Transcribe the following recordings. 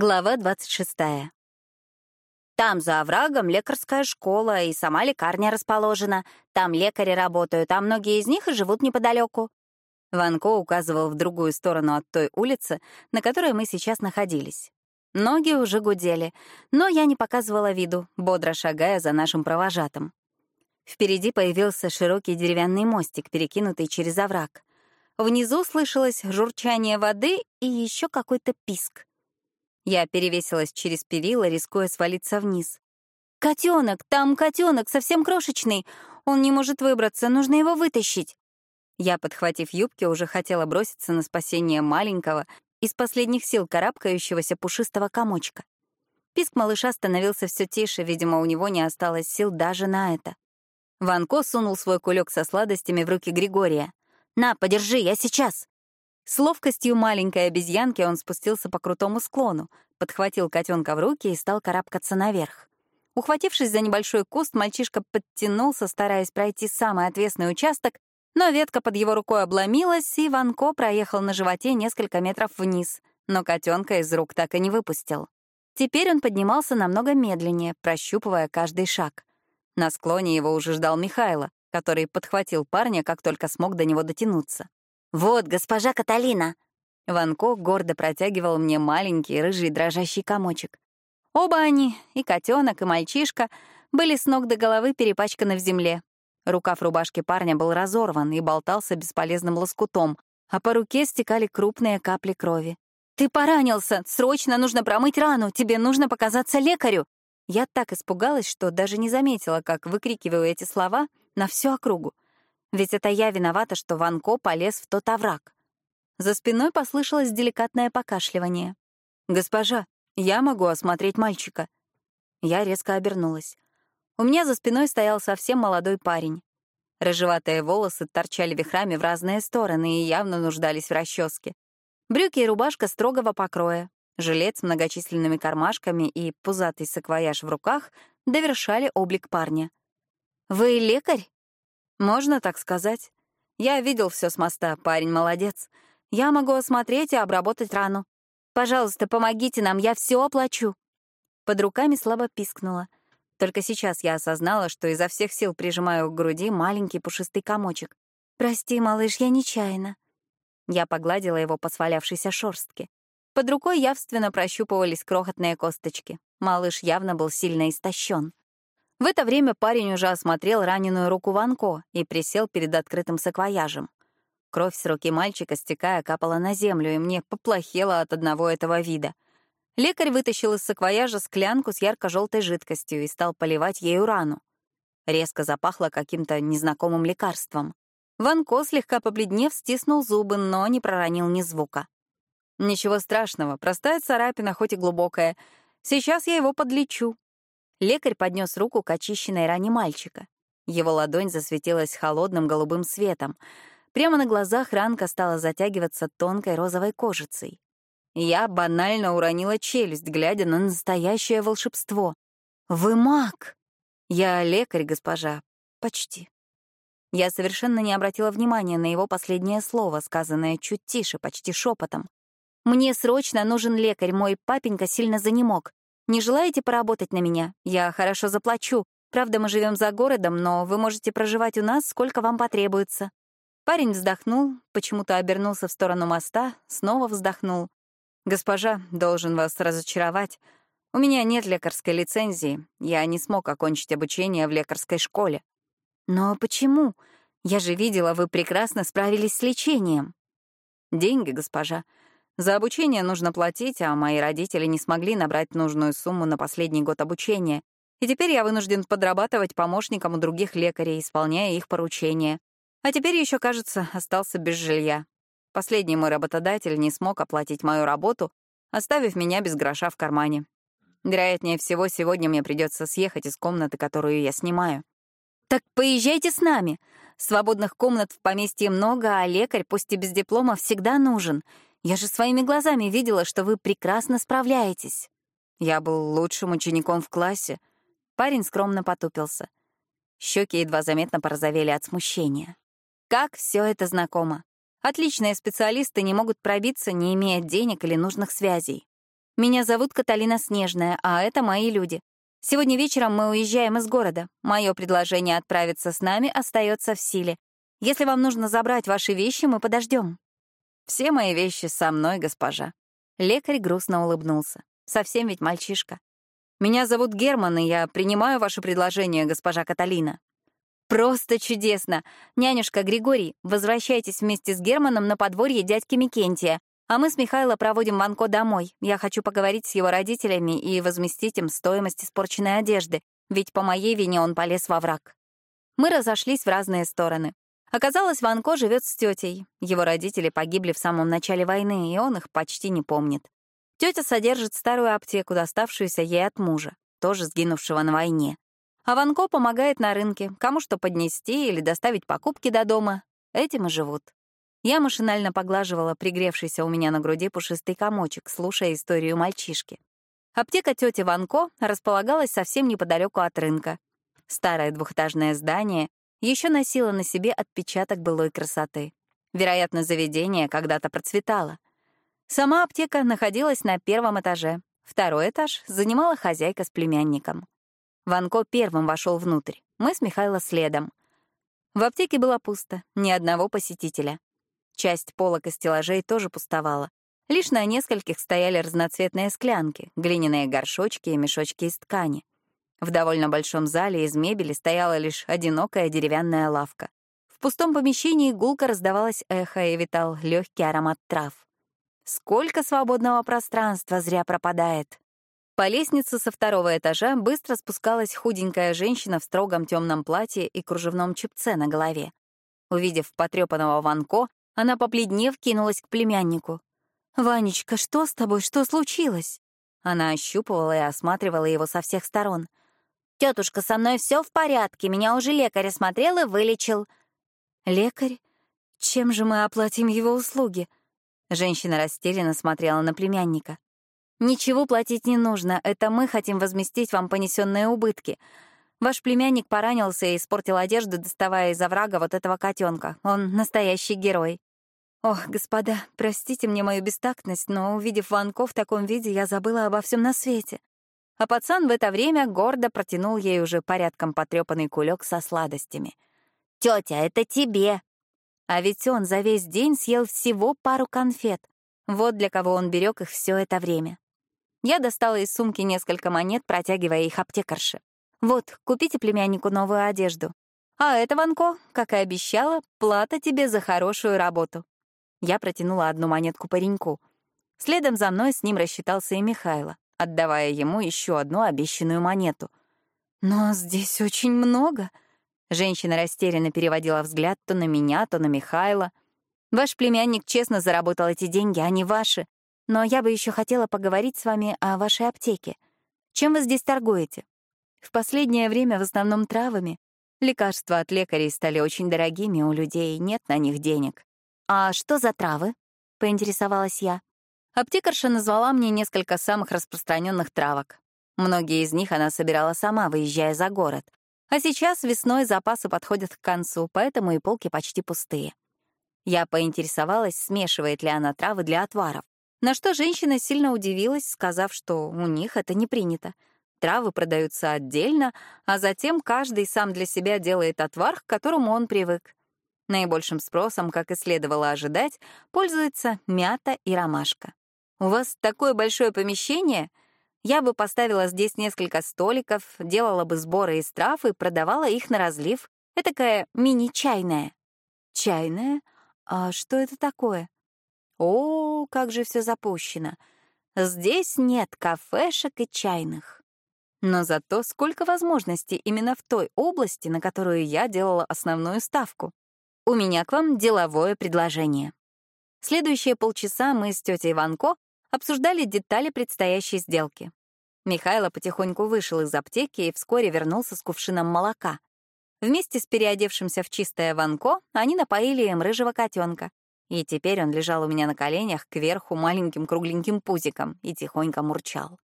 Глава 26. Там за оврагом лекарская школа и сама лекарня расположена. Там лекари работают, а многие из них и живут неподалеку. Ванко указывал в другую сторону от той улицы, на которой мы сейчас находились. Ноги уже гудели, но я не показывала виду, бодро шагая за нашим провожатым. Впереди появился широкий деревянный мостик, перекинутый через овраг. Внизу слышалось журчание воды и еще какой-то писк. Я перевесилась через перила, рискуя свалиться вниз. «Котенок! Там котенок, совсем крошечный! Он не может выбраться, нужно его вытащить!» Я, подхватив юбки, уже хотела броситься на спасение маленького, из последних сил карабкающегося пушистого комочка. Писк малыша становился все тише, видимо, у него не осталось сил даже на это. Ванко сунул свой кулек со сладостями в руки Григория. «На, подержи, я сейчас!» С ловкостью маленькой обезьянки он спустился по крутому склону, подхватил котенка в руки и стал карабкаться наверх. Ухватившись за небольшой куст, мальчишка подтянулся, стараясь пройти самый отвесный участок, но ветка под его рукой обломилась, и Ванко проехал на животе несколько метров вниз, но котенка из рук так и не выпустил. Теперь он поднимался намного медленнее, прощупывая каждый шаг. На склоне его уже ждал Михайло, который подхватил парня, как только смог до него дотянуться. «Вот, госпожа Каталина!» Ванко гордо протягивал мне маленький рыжий дрожащий комочек. Оба они, и котенок, и мальчишка, были с ног до головы перепачканы в земле. Рукав рубашки парня был разорван и болтался бесполезным лоскутом, а по руке стекали крупные капли крови. «Ты поранился! Срочно нужно промыть рану! Тебе нужно показаться лекарю!» Я так испугалась, что даже не заметила, как выкрикиваю эти слова на всю округу. Ведь это я виновата, что Ванко полез в тот овраг. За спиной послышалось деликатное покашливание. «Госпожа, я могу осмотреть мальчика». Я резко обернулась. У меня за спиной стоял совсем молодой парень. Рыжеватые волосы торчали вихрами в разные стороны и явно нуждались в расческе. Брюки и рубашка строгого покроя, жилет с многочисленными кармашками и пузатый саквояж в руках довершали облик парня. «Вы лекарь?» Можно так сказать. Я видел все с моста, парень молодец. Я могу осмотреть и обработать рану. Пожалуйста, помогите нам, я все оплачу. Под руками слабо пискнула. Только сейчас я осознала, что изо всех сил прижимаю к груди маленький пушистый комочек. «Прости, малыш, я нечаянно». Я погладила его по свалявшейся шорстке. Под рукой явственно прощупывались крохотные косточки. Малыш явно был сильно истощен. В это время парень уже осмотрел раненую руку Ванко и присел перед открытым саквояжем. Кровь с руки мальчика, стекая, капала на землю, и мне поплохело от одного этого вида. Лекарь вытащил из саквояжа склянку с ярко-желтой жидкостью и стал поливать ею рану. Резко запахло каким-то незнакомым лекарством. Ванко, слегка побледнев, стиснул зубы, но не проронил ни звука. «Ничего страшного, простая царапина, хоть и глубокая. Сейчас я его подлечу», Лекарь поднес руку к очищенной ране мальчика. Его ладонь засветилась холодным голубым светом. Прямо на глазах ранка стала затягиваться тонкой розовой кожицей. Я банально уронила челюсть, глядя на настоящее волшебство. «Вы маг!» «Я лекарь, госпожа. Почти». Я совершенно не обратила внимания на его последнее слово, сказанное чуть тише, почти шепотом. «Мне срочно нужен лекарь, мой папенька сильно занемог. Не желаете поработать на меня? Я хорошо заплачу. Правда, мы живем за городом, но вы можете проживать у нас, сколько вам потребуется». Парень вздохнул, почему-то обернулся в сторону моста, снова вздохнул. «Госпожа, должен вас разочаровать. У меня нет лекарской лицензии. Я не смог окончить обучение в лекарской школе». «Но почему? Я же видела, вы прекрасно справились с лечением». «Деньги, госпожа. За обучение нужно платить, а мои родители не смогли набрать нужную сумму на последний год обучения. И теперь я вынужден подрабатывать помощником у других лекарей, исполняя их поручения. А теперь еще, кажется, остался без жилья. Последний мой работодатель не смог оплатить мою работу, оставив меня без гроша в кармане. Вероятнее всего, сегодня мне придется съехать из комнаты, которую я снимаю. «Так поезжайте с нами. Свободных комнат в поместье много, а лекарь, пусть и без диплома, всегда нужен. Я же своими глазами видела, что вы прекрасно справляетесь. Я был лучшим учеником в классе. Парень скромно потупился. Щеки едва заметно порозовели от смущения. Как все это знакомо. Отличные специалисты не могут пробиться, не имея денег или нужных связей. Меня зовут Каталина Снежная, а это мои люди. Сегодня вечером мы уезжаем из города. Мое предложение отправиться с нами остается в силе. Если вам нужно забрать ваши вещи, мы подождем. Все мои вещи со мной, госпожа. Лекарь грустно улыбнулся. Совсем ведь мальчишка. Меня зовут Герман, и я принимаю ваше предложение, госпожа Каталина. Просто чудесно. Нянюшка Григорий, возвращайтесь вместе с Германом на подворье дядьки Микентия, а мы с Михайло проводим Ванко домой. Я хочу поговорить с его родителями и возместить им стоимость испорченной одежды, ведь по моей вине он полез во враг. Мы разошлись в разные стороны. Оказалось, Ванко живет с тетей. Его родители погибли в самом начале войны, и он их почти не помнит. Тетя содержит старую аптеку, доставшуюся ей от мужа, тоже сгинувшего на войне. А Ванко помогает на рынке, кому что поднести или доставить покупки до дома. Этим и живут. Я машинально поглаживала пригревшийся у меня на груди пушистый комочек, слушая историю мальчишки. Аптека тети Ванко располагалась совсем неподалеку от рынка. Старое двухэтажное здание еще носило на себе отпечаток былой красоты. Вероятно, заведение когда-то процветало. Сама аптека находилась на первом этаже. Второй этаж занимала хозяйка с племянником. Ванко первым вошел внутрь, мы с Михайло следом. В аптеке было пусто, ни одного посетителя. Часть полок и стеллажей тоже пустовала. Лишь на нескольких стояли разноцветные склянки, глиняные горшочки и мешочки из ткани. В довольно большом зале из мебели стояла лишь одинокая деревянная лавка. В пустом помещении гулко раздавалось эхо и витал легкий аромат трав. Сколько свободного пространства зря пропадает. По лестнице со второго этажа быстро спускалась худенькая женщина в строгом темном платье и кружевном чепце на голове. Увидев потрепанного Ванко, она, побледнев, кинулась к племяннику. «Ванечка, что с тобой? Что случилось?» Она ощупывала и осматривала его со всех сторон. «Тетушка, со мной все в порядке. Меня уже лекарь осмотрел и вылечил». «Лекарь? Чем же мы оплатим его услуги?» Женщина растерянно смотрела на племянника. «Ничего платить не нужно. Это мы хотим возместить вам понесенные убытки. Ваш племянник поранился и испортил одежду, доставая из оврага вот этого котенка. Он настоящий герой». Ох, господа, простите мне мою бестактность, но, увидев Ванко в таком виде, я забыла обо всем на свете. А пацан в это время гордо протянул ей уже порядком потрепанный кулек со сладостями. «Тетя, это тебе!» А ведь он за весь день съел всего пару конфет. Вот для кого он берег их все это время. Я достала из сумки несколько монет, протягивая их аптекарше. «Вот, купите племяннику новую одежду. А это, Ванко, как и обещала, плата тебе за хорошую работу». Я протянула одну монетку пареньку. Следом за мной с ним рассчитался и Михайло, отдавая ему еще одну обещанную монету. «Но здесь очень много». Женщина растерянно переводила взгляд то на меня, то на Михайла. «Ваш племянник честно заработал эти деньги, а не ваши. Но я бы еще хотела поговорить с вами о вашей аптеке. Чем вы здесь торгуете? В последнее время в основном травами. Лекарства от лекарей стали очень дорогими, у людей нет на них денег. «А что за травы?» — поинтересовалась я. Аптекарша назвала мне несколько самых распространенных травок. Многие из них она собирала сама, выезжая за город. А сейчас весной запасы подходят к концу, поэтому и полки почти пустые. Я поинтересовалась, смешивает ли она травы для отваров. На что женщина сильно удивилась, сказав, что у них это не принято. Травы продаются отдельно, а затем каждый сам для себя делает отвар, к которому он привык. Наибольшим спросом, как и следовало ожидать, пользуются мята и ромашка. «У вас такое большое помещение?» Я бы поставила здесь несколько столиков, делала бы сборы из трав и продавала их на разлив. Этакая мини-чайная. Чайная? А что это такое? О, как же все запущено. Здесь нет кафешек и чайных. Но зато сколько возможностей именно в той области, на которую я делала основную ставку. У меня к вам деловое предложение. Следующие полчаса мы с тетей Ванко обсуждали детали предстоящей сделки. Михайло потихоньку вышел из аптеки и вскоре вернулся с кувшином молока. Вместе с переодевшимся в чистое Ванко они напоили им рыжего котенка, и теперь он лежал у меня на коленях кверху маленьким кругленьким пузиком и тихонько мурчал.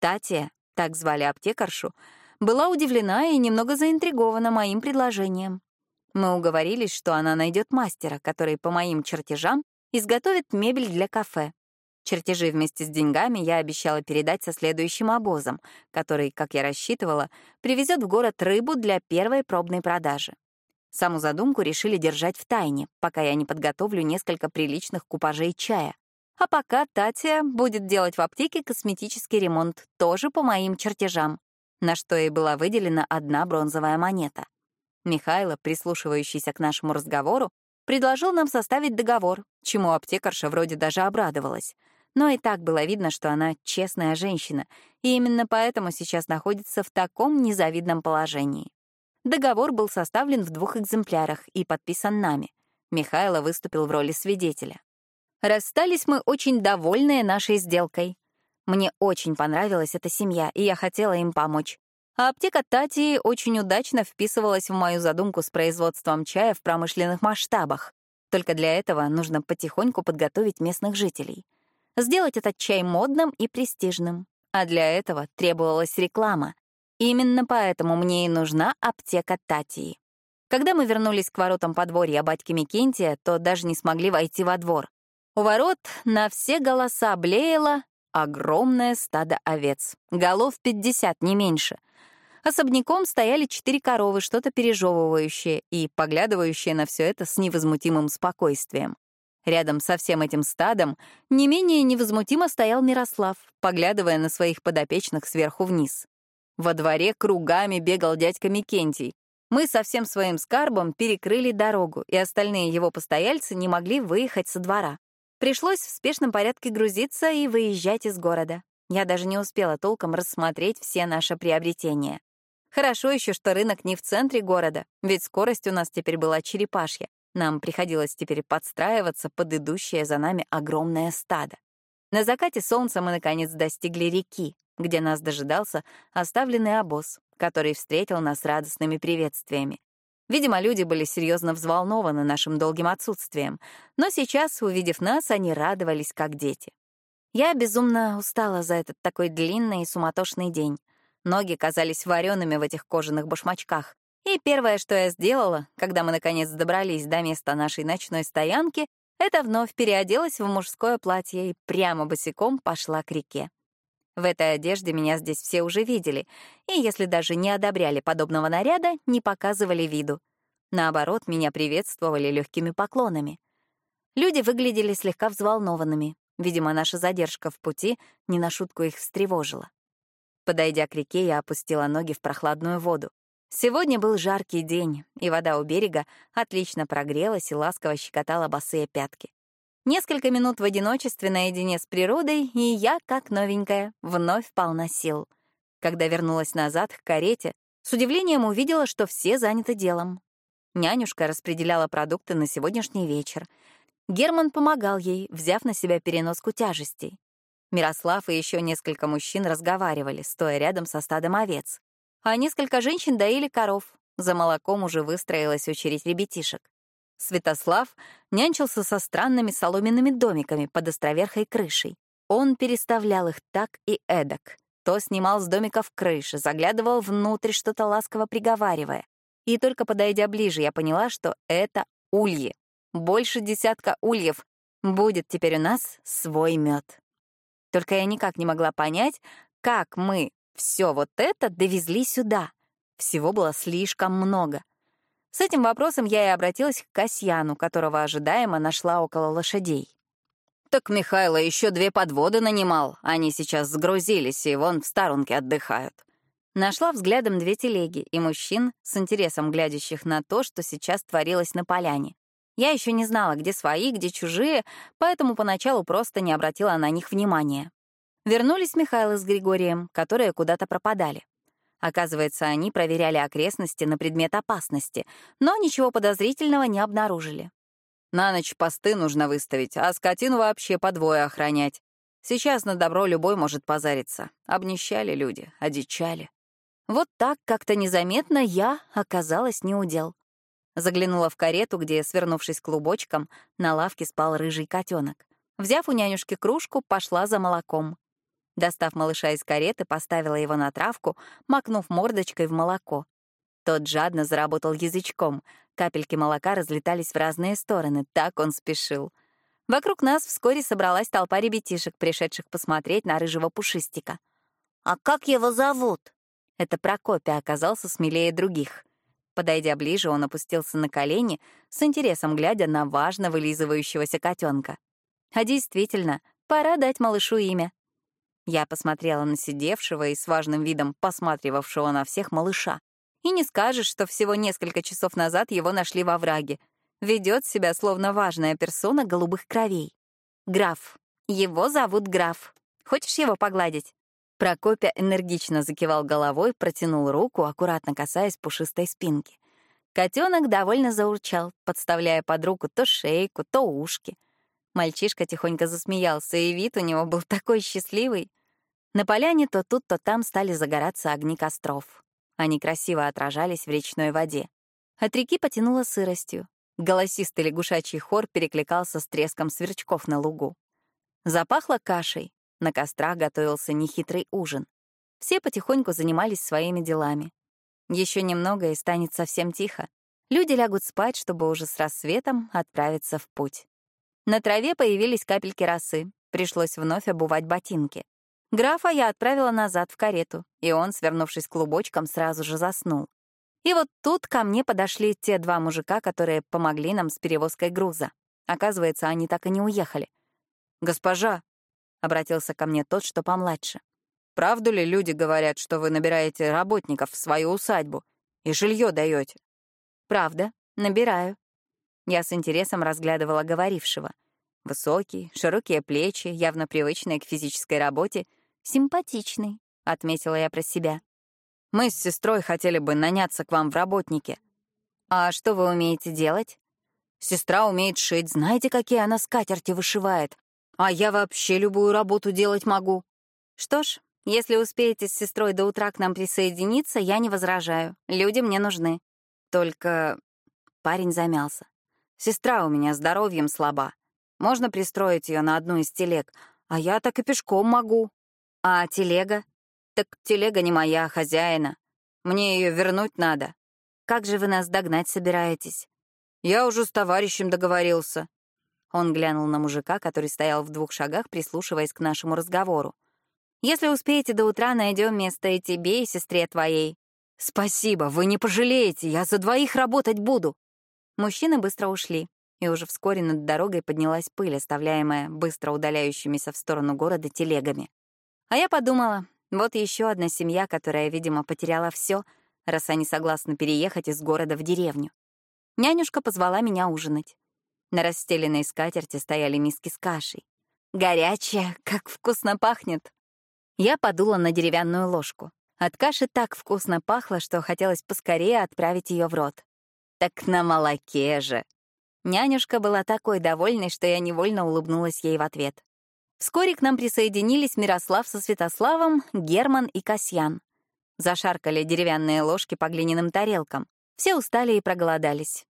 Татья, так звали аптекаршу, была удивлена и немного заинтригована моим предложением. Мы уговорились, что она найдет мастера, который по моим чертежам изготовит мебель для кафе. Чертежи вместе с деньгами я обещала передать со следующим обозом, который, как я рассчитывала, привезет в город рыбу для первой пробной продажи. Саму задумку решили держать в тайне, пока я не подготовлю несколько приличных купажей чая. А пока Татья будет делать в аптеке косметический ремонт, тоже по моим чертежам, на что ей была выделена одна бронзовая монета. Михайло, прислушивающийся к нашему разговору, предложил нам составить договор, чему аптекарша вроде даже обрадовалась. Но и так было видно, что она честная женщина, и именно поэтому сейчас находится в таком незавидном положении. Договор был составлен в двух экземплярах и подписан нами. Михайло выступил в роли свидетеля. Расстались мы очень довольные нашей сделкой. Мне очень понравилась эта семья, и я хотела им помочь. А аптека Тати очень удачно вписывалась в мою задумку с производством чая в промышленных масштабах. Только для этого нужно потихоньку подготовить местных жителей. Сделать этот чай модным и престижным. А для этого требовалась реклама. Именно поэтому мне и нужна аптека Татии. Когда мы вернулись к воротам подворья батьки Микентия, то даже не смогли войти во двор. У ворот на все голоса блеяло огромное стадо овец. Голов 50, не меньше. Особняком стояли четыре коровы, что-то пережевывающие и поглядывающие на все это с невозмутимым спокойствием. Рядом со всем этим стадом не менее невозмутимо стоял Мирослав, поглядывая на своих подопечных сверху вниз. Во дворе кругами бегал дядька Микентий. Мы со всем своим скарбом перекрыли дорогу, и остальные его постояльцы не могли выехать со двора. Пришлось в спешном порядке грузиться и выезжать из города. Я даже не успела толком рассмотреть все наши приобретения. Хорошо еще, что рынок не в центре города, ведь скорость у нас теперь была черепашья. Нам приходилось теперь подстраиваться под идущее за нами огромное стадо. На закате солнца мы, наконец, достигли реки, где нас дожидался оставленный обоз, который встретил нас радостными приветствиями. Видимо, люди были серьезно взволнованы нашим долгим отсутствием, но сейчас, увидев нас, они радовались как дети. Я безумно устала за этот такой длинный и суматошный день. Ноги казались вареными в этих кожаных башмачках. И первое, что я сделала, когда мы наконец добрались до места нашей ночной стоянки, это вновь переоделась в мужское платье и прямо босиком пошла к реке. В этой одежде меня здесь все уже видели, и если даже не одобряли подобного наряда, не показывали виду. Наоборот, меня приветствовали легкими поклонами. Люди выглядели слегка взволнованными. Видимо, наша задержка в пути не на шутку их встревожила. Подойдя к реке, я опустила ноги в прохладную воду. Сегодня был жаркий день, и вода у берега отлично прогрелась и ласково щекотала босые пятки. Несколько минут в одиночестве наедине с природой, и я, как новенькая, вновь полна сил. Когда вернулась назад к карете, с удивлением увидела, что все заняты делом. Нянюшка распределяла продукты на сегодняшний вечер. Герман помогал ей, взяв на себя переноску тяжестей. Мирослав и еще несколько мужчин разговаривали, стоя рядом со стадом овец. А несколько женщин доили коров. За молоком уже выстроилась очередь ребятишек. Святослав нянчился со странными соломенными домиками под островерхой крышей. Он переставлял их так и эдак. То снимал с домиков крыши, заглядывал внутрь, что-то ласково приговаривая. И только подойдя ближе, я поняла, что это ульи. Больше десятка ульев. Будет теперь у нас свой мед. Только я никак не могла понять, как мы все вот это довезли сюда. Всего было слишком много. С этим вопросом я и обратилась к Касьяну, которого ожидаемо нашла около лошадей. «Так Михайло еще две подводы нанимал. Они сейчас сгрузились и вон в сторонке отдыхают». Нашла взглядом две телеги и мужчин, с интересом глядящих на то, что сейчас творилось на поляне. Я еще не знала, где свои, где чужие, поэтому поначалу просто не обратила на них внимания. Вернулись Михаил с Григорием, которые куда-то пропадали. Оказывается, они проверяли окрестности на предмет опасности, но ничего подозрительного не обнаружили. На ночь посты нужно выставить, а скотину вообще по двое охранять. Сейчас на добро любой может позариться. Обнищали люди, одичали. Вот так как-то незаметно я оказалась неудел. Заглянула в карету, где, свернувшись клубочком, на лавке спал рыжий котенок. Взяв у нянюшки кружку, пошла за молоком. Достав малыша из кареты, поставила его на травку, макнув мордочкой в молоко. Тот жадно заработал язычком. Капельки молока разлетались в разные стороны, так он спешил. Вокруг нас вскоре собралась толпа ребятишек, пришедших посмотреть на рыжего пушистика. «А как его зовут?» Это Прокопий оказался смелее других. Подойдя ближе, он опустился на колени, с интересом глядя на важно вылизывающегося котенка. А действительно, пора дать малышу имя. Я посмотрела на сидевшего и с важным видом посматривавшего на всех малыша. И не скажешь, что всего несколько часов назад его нашли во враге. Ведет себя, словно важная персона голубых кровей. Граф. Его зовут Граф. Хочешь его погладить? Прокопя энергично закивал головой, протянул руку, аккуратно касаясь пушистой спинки. Котенок довольно заурчал, подставляя под руку то шейку, то ушки. Мальчишка тихонько засмеялся, и вид у него был такой счастливый. На поляне то тут, то там стали загораться огни костров. Они красиво отражались в речной воде. От реки потянуло сыростью. Голосистый лягушачий хор перекликался с треском сверчков на лугу. Запахло кашей. На кострах готовился нехитрый ужин. Все потихоньку занимались своими делами. Еще немного, и станет совсем тихо. Люди лягут спать, чтобы уже с рассветом отправиться в путь. На траве появились капельки росы. Пришлось вновь обувать ботинки. Графа я отправила назад в карету, и он, свернувшись клубочком, сразу же заснул. И вот тут ко мне подошли те два мужика, которые помогли нам с перевозкой груза. Оказывается, они так и не уехали. «Госпожа», — обратился ко мне тот, что помладше, «правду ли люди говорят, что вы набираете работников в свою усадьбу и жилье даете?» «Правда, набираю». Я с интересом разглядывала говорившего. Высокий, широкие плечи, явно привычные к физической работе — «Симпатичный», — отметила я про себя. «Мы с сестрой хотели бы наняться к вам в работнике». «А что вы умеете делать?» «Сестра умеет шить, знаете, какие она скатерти вышивает. А я вообще любую работу делать могу». «Что ж, если успеете с сестрой до утра к нам присоединиться, я не возражаю. Люди мне нужны. Только...» Парень замялся. «Сестра у меня здоровьем слаба. Можно пристроить ее на одну из телег, а я так и пешком могу». А телега? Так телега не моя, хозяина. Мне ее вернуть надо. Как же вы нас догнать собираетесь? Я уже с товарищем договорился. Он глянул на мужика, который стоял в двух шагах, прислушиваясь к нашему разговору. «Если успеете до утра, найдем место и тебе, и сестре твоей». «Спасибо, вы не пожалеете, я за двоих работать буду». Мужчины быстро ушли, и уже вскоре над дорогой поднялась пыль, оставляемая быстро удаляющимися в сторону города телегами. А я подумала, вот еще одна семья, которая, видимо, потеряла все, раз они согласны переехать из города в деревню. Нянюшка позвала меня ужинать. На расстеленной скатерти стояли миски с кашей. Горячая, как вкусно пахнет. Я подула на деревянную ложку. От каши так вкусно пахло, что хотелось поскорее отправить ее в рот. Так на молоке же. Нянюшка была такой довольной, что я невольно улыбнулась ей в ответ. Вскоре к нам присоединились Мирослав со Святославом, Герман и Касьян. Зашаркали деревянные ложки по глиняным тарелкам. Все устали и проголодались.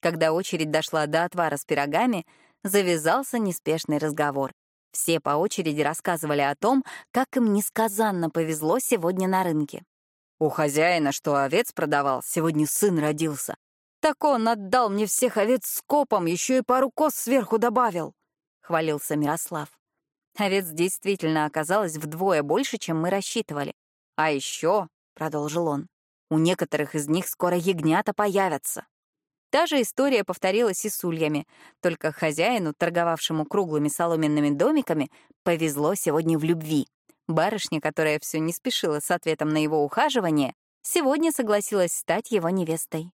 Когда очередь дошла до отвара с пирогами, завязался неспешный разговор. Все по очереди рассказывали о том, как им несказанно повезло сегодня на рынке. «У хозяина, что овец продавал, сегодня сын родился. Так он отдал мне всех овец скопом, еще и пару коз сверху добавил», — хвалился Мирослав. Овец действительно оказалось вдвое больше, чем мы рассчитывали. А еще, — продолжил он, — у некоторых из них скоро ягнята появятся. Та же история повторилась и с ульями, только хозяину, торговавшему круглыми соломенными домиками, повезло сегодня в любви. Барышня, которая все не спешила с ответом на его ухаживание, сегодня согласилась стать его невестой.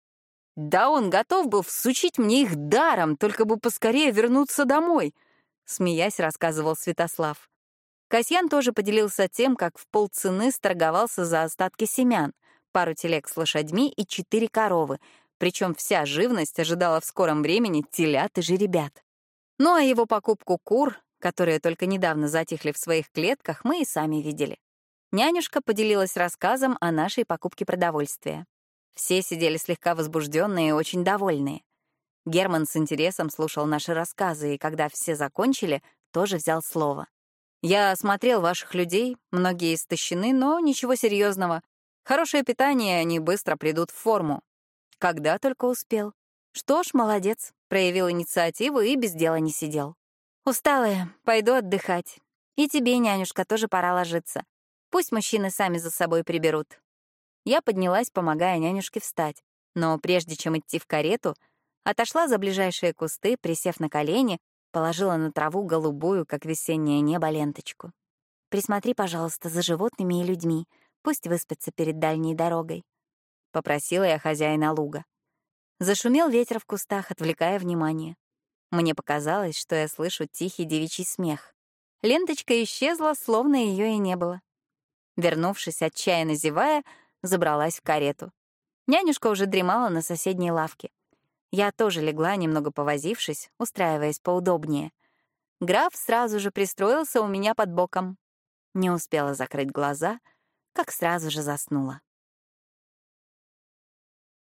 Да он готов был всучить мне их даром, только бы поскорее вернуться домой —— смеясь, рассказывал Святослав. Касьян тоже поделился тем, как в полцены сторговался за остатки семян, пару телег с лошадьми и четыре коровы, причем вся живность ожидала в скором времени телят и жеребят. Ну а его покупку кур, которые только недавно затихли в своих клетках, мы и сами видели. Нянюшка поделилась рассказом о нашей покупке продовольствия. Все сидели слегка возбужденные и очень довольные. Герман с интересом слушал наши рассказы, и когда все закончили, тоже взял слово. «Я осмотрел ваших людей, многие истощены, но ничего серьезного. Хорошее питание, они быстро придут в форму. Когда только успел. Что ж, молодец, проявил инициативу и без дела не сидел. Усталая, пойду отдыхать. И тебе, нянюшка, тоже пора ложиться. Пусть мужчины сами за собой приберут. Я поднялась, помогая нянюшке встать. Но прежде чем идти в карету, отошла за ближайшие кусты, присев на колени, положила на траву голубую, как весеннее небо, ленточку. «Присмотри, пожалуйста, за животными и людьми. Пусть выспятся перед дальней дорогой», — попросила я хозяина луга. Зашумел ветер в кустах, отвлекая внимание. Мне показалось, что я слышу тихий девичий смех. Ленточка исчезла, словно ее и не было. Вернувшись, отчаянно зевая, забралась в карету. Нянюшка уже дремала на соседней лавке. Я тоже легла, немного повозившись, устраиваясь поудобнее. Граф сразу же пристроился у меня под боком. Не успела закрыть глаза, как сразу же заснула.